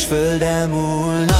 és földem múlna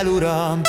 el, Uram!